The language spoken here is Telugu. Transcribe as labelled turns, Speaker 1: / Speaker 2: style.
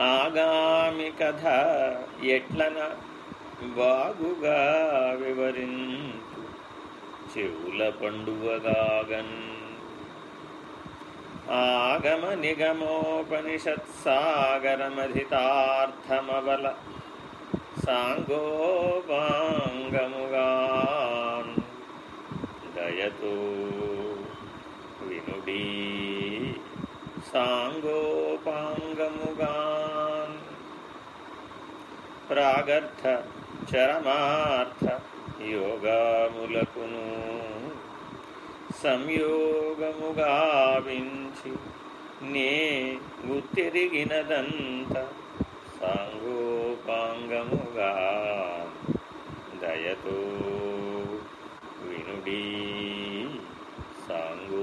Speaker 1: ఆగామి కథ ఎట్లన బాగుగా వివరించు. చెవుల పండువగాగన్. ఆగమ నిగమోపనిషత్సాగరమధితార్థమబల సాంగోపాంగముగాన్. దయతో వినుడీ సాంగోపాంగముగా ప్రాగర్థ చరమార్థ యోగములకును సంయోగముగావించి నే గుర్తిరిగినదంత సాంగోపాంగముగా దయతో వినుడీ సాంగోపాంగముగా